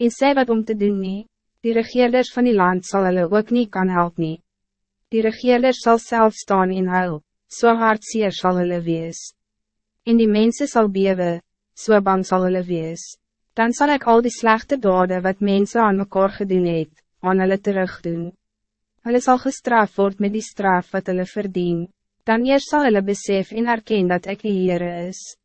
en sê wat om te doen nie, die regeerders van die land zal hulle ook niet kan help nie. Die regeerders zal zelf staan in huil, so hartseer sal hulle wees. En die mensen zal bewe, so bang sal hulle wees. Dan zal ik al die slechte dade wat mensen aan mekaar gedoen het, aan hulle terug doen. Hulle sal gestraft word met die straf wat hulle verdien, dan eerst zal hulle besef en erken dat ik die Heere is.